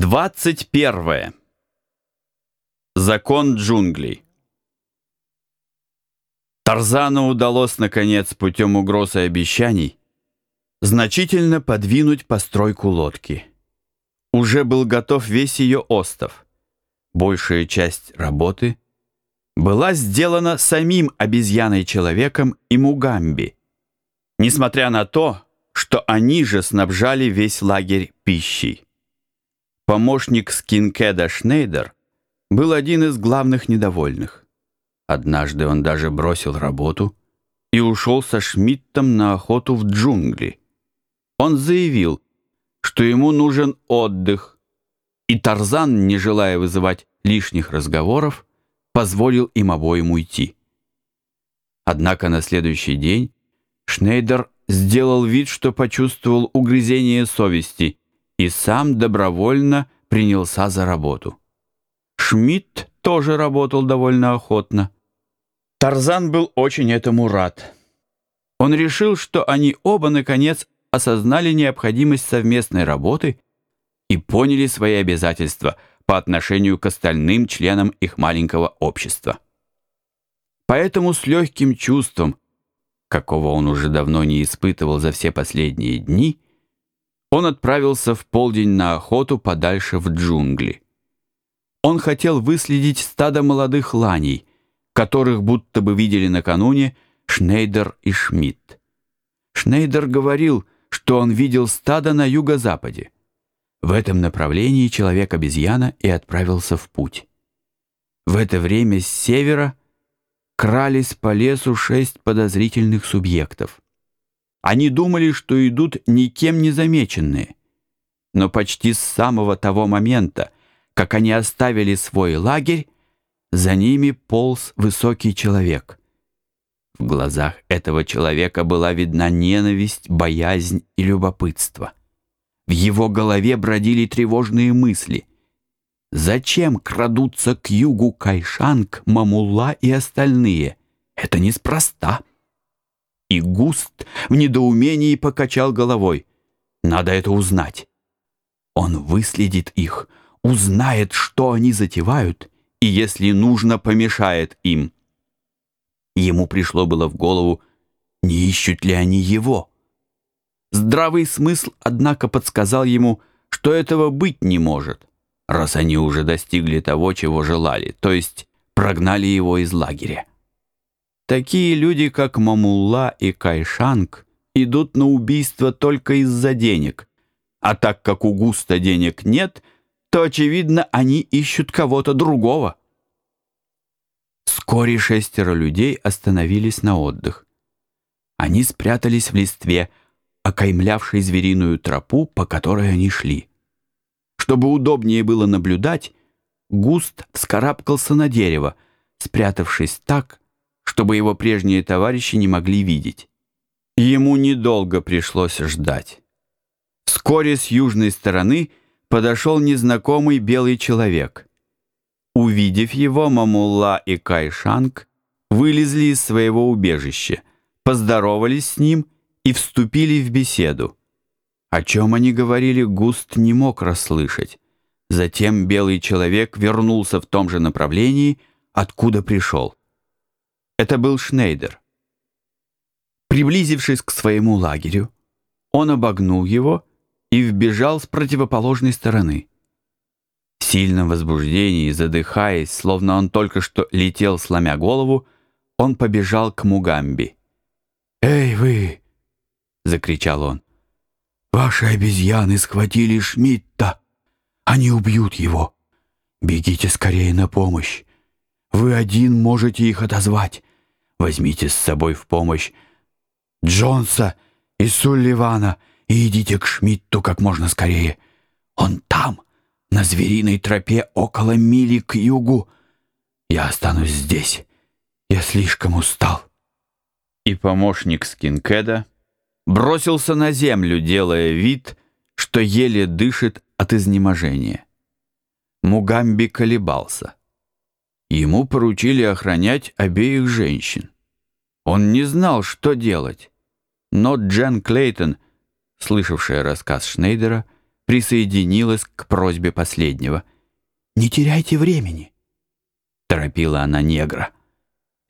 21. Закон джунглей. Тарзану удалось, наконец, путем угроз и обещаний, значительно подвинуть постройку лодки. Уже был готов весь ее остов. Большая часть работы была сделана самим обезьяной-человеком и Мугамби, несмотря на то, что они же снабжали весь лагерь пищей. Помощник Скинкеда Шнейдер был один из главных недовольных. Однажды он даже бросил работу и ушел со Шмидтом на охоту в джунгли. Он заявил, что ему нужен отдых, и Тарзан, не желая вызывать лишних разговоров, позволил им обоим уйти. Однако на следующий день Шнейдер сделал вид, что почувствовал угрызение совести и сам добровольно принялся за работу. Шмидт тоже работал довольно охотно. Тарзан был очень этому рад. Он решил, что они оба, наконец, осознали необходимость совместной работы и поняли свои обязательства по отношению к остальным членам их маленького общества. Поэтому с легким чувством, какого он уже давно не испытывал за все последние дни, он отправился в полдень на охоту подальше в джунгли. Он хотел выследить стадо молодых ланей, которых будто бы видели накануне Шнейдер и Шмидт. Шнейдер говорил, что он видел стадо на юго-западе. В этом направлении человек-обезьяна и отправился в путь. В это время с севера крались по лесу шесть подозрительных субъектов. Они думали, что идут никем не замеченные. Но почти с самого того момента, как они оставили свой лагерь, за ними полз высокий человек. В глазах этого человека была видна ненависть, боязнь и любопытство. В его голове бродили тревожные мысли. Зачем крадутся к югу Кайшанг, Мамула и остальные? Это неспроста. И Густ в недоумении покачал головой. Надо это узнать. Он выследит их, узнает, что они затевают, и, если нужно, помешает им. Ему пришло было в голову, не ищут ли они его. Здравый смысл, однако, подсказал ему, что этого быть не может, раз они уже достигли того, чего желали, то есть прогнали его из лагеря. Такие люди, как Мамулла и Кайшанг, идут на убийство только из-за денег. А так как у Густа денег нет, то, очевидно, они ищут кого-то другого. Вскоре шестеро людей остановились на отдых. Они спрятались в листве, окаймлявшей звериную тропу, по которой они шли. Чтобы удобнее было наблюдать, Густ вскарабкался на дерево, спрятавшись так, чтобы его прежние товарищи не могли видеть. Ему недолго пришлось ждать. Вскоре с южной стороны подошел незнакомый белый человек. Увидев его, Мамулла и Кайшанг вылезли из своего убежища, поздоровались с ним и вступили в беседу. О чем они говорили, Густ не мог расслышать. Затем белый человек вернулся в том же направлении, откуда пришел. Это был Шнейдер. Приблизившись к своему лагерю, он обогнул его и вбежал с противоположной стороны. В сильном возбуждении, задыхаясь, словно он только что летел, сломя голову, он побежал к Мугамби. «Эй, вы!» — закричал он. «Ваши обезьяны схватили Шмидта! Они убьют его! Бегите скорее на помощь! Вы один можете их отозвать! Возьмите с собой в помощь Джонса и Сулливана и идите к Шмидту как можно скорее. Он там, на звериной тропе около мили к югу. Я останусь здесь. Я слишком устал. И помощник Скинкеда бросился на землю, делая вид, что еле дышит от изнеможения. Мугамби колебался. Ему поручили охранять обеих женщин. Он не знал, что делать. Но Джен Клейтон, слышавшая рассказ Шнейдера, присоединилась к просьбе последнего. «Не теряйте времени», — торопила она негра.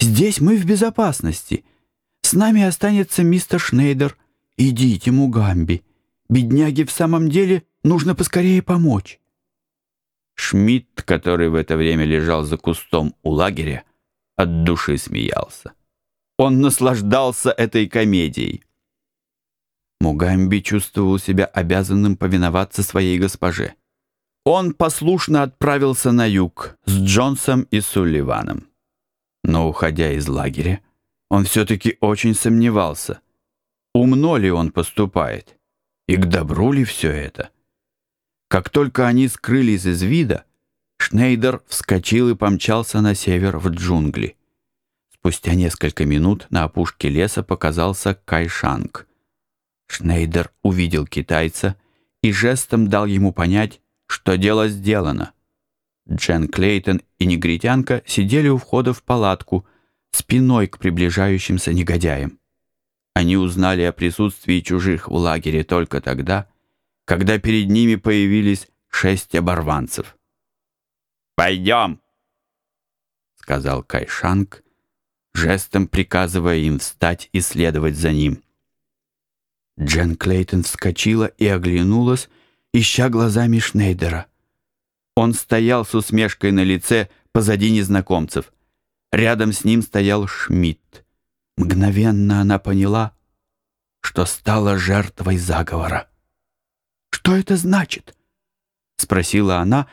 «Здесь мы в безопасности. С нами останется мистер Шнейдер. Идите, Мугамби. Бедняге в самом деле нужно поскорее помочь». Шмидт, который в это время лежал за кустом у лагеря, от души смеялся. Он наслаждался этой комедией. Мугамби чувствовал себя обязанным повиноваться своей госпоже. Он послушно отправился на юг с Джонсом и Сулливаном. Но, уходя из лагеря, он все-таки очень сомневался, умно ли он поступает и к добру ли все это. Как только они скрылись из вида, Шнейдер вскочил и помчался на север в джунгли. Спустя несколько минут на опушке леса показался Кайшанг. Шнейдер увидел китайца и жестом дал ему понять, что дело сделано. Джен Клейтон и негритянка сидели у входа в палатку, спиной к приближающимся негодяям. Они узнали о присутствии чужих в лагере только тогда, когда перед ними появились шесть оборванцев. «Пойдем!» — сказал Кайшанг, жестом приказывая им встать и следовать за ним. Джен Клейтон вскочила и оглянулась, ища глазами Шнейдера. Он стоял с усмешкой на лице позади незнакомцев. Рядом с ним стоял Шмидт. Мгновенно она поняла, что стала жертвой заговора. «Что это значит?» — спросила она,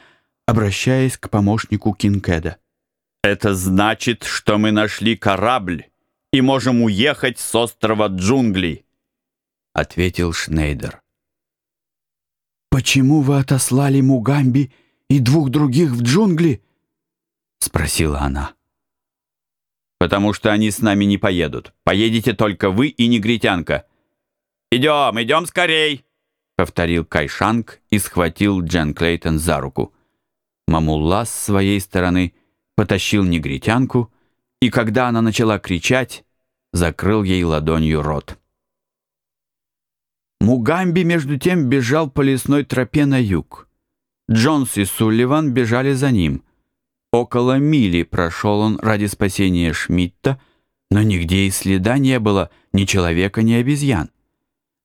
обращаясь к помощнику Кинкеда. «Это значит, что мы нашли корабль и можем уехать с острова джунглей», — ответил Шнейдер. «Почему вы отослали Мугамби и двух других в джунгли?» — спросила она. «Потому что они с нами не поедут. Поедете только вы и негритянка». «Идем, идем скорей!» — повторил Кайшанг и схватил Джен Клейтон за руку. Мамулла с своей стороны потащил негритянку, и когда она начала кричать, закрыл ей ладонью рот. Мугамби, между тем, бежал по лесной тропе на юг. Джонс и Сулливан бежали за ним. Около мили прошел он ради спасения Шмидта, но нигде и следа не было ни человека, ни обезьян.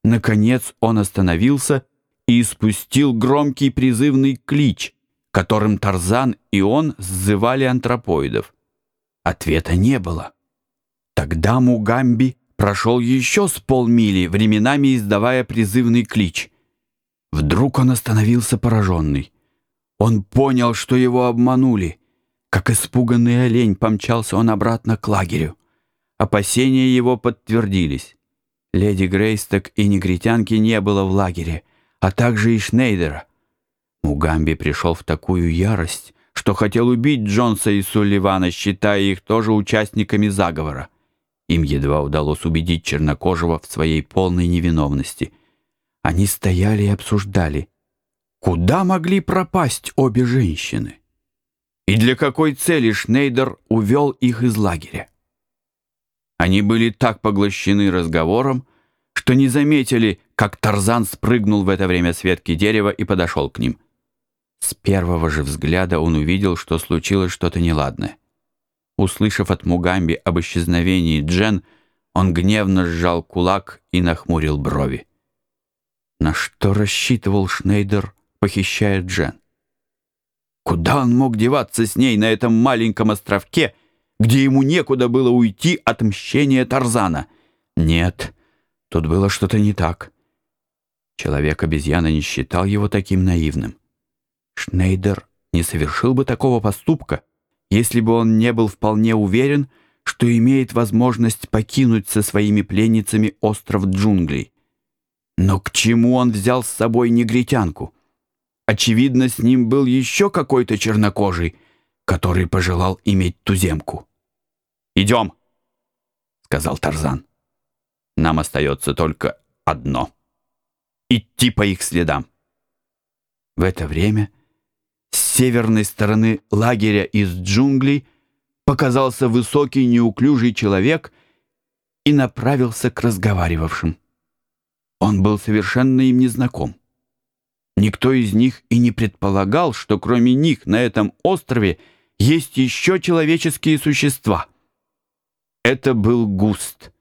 Наконец он остановился и испустил громкий призывный клич, которым Тарзан и он сзывали антропоидов. Ответа не было. Тогда Мугамби прошел еще с полмили, временами издавая призывный клич. Вдруг он остановился пораженный. Он понял, что его обманули. Как испуганный олень помчался он обратно к лагерю. Опасения его подтвердились. Леди Грейсток и негритянки не было в лагере, а также и Шнейдера. Мугамби пришел в такую ярость, что хотел убить Джонса и Сулливана, считая их тоже участниками заговора. Им едва удалось убедить Чернокожего в своей полной невиновности. Они стояли и обсуждали, куда могли пропасть обе женщины и для какой цели Шнейдер увел их из лагеря. Они были так поглощены разговором, что не заметили, как Тарзан спрыгнул в это время с ветки дерева и подошел к ним. С первого же взгляда он увидел, что случилось что-то неладное. Услышав от Мугамби об исчезновении Джен, он гневно сжал кулак и нахмурил брови. На что рассчитывал Шнейдер, похищая Джен? Куда он мог деваться с ней на этом маленьком островке, где ему некуда было уйти от мщения Тарзана. Нет, тут было что-то не так. Человек-обезьяна не считал его таким наивным. Шнейдер не совершил бы такого поступка, если бы он не был вполне уверен, что имеет возможность покинуть со своими пленницами остров джунглей. Но к чему он взял с собой негритянку? Очевидно, с ним был еще какой-то чернокожий, который пожелал иметь туземку. «Идем», — сказал Тарзан. «Нам остается только одно — идти по их следам». В это время с северной стороны лагеря из джунглей показался высокий неуклюжий человек и направился к разговаривавшим. Он был совершенно им незнаком. Никто из них и не предполагал, что кроме них на этом острове есть еще человеческие существа. Это был Густ —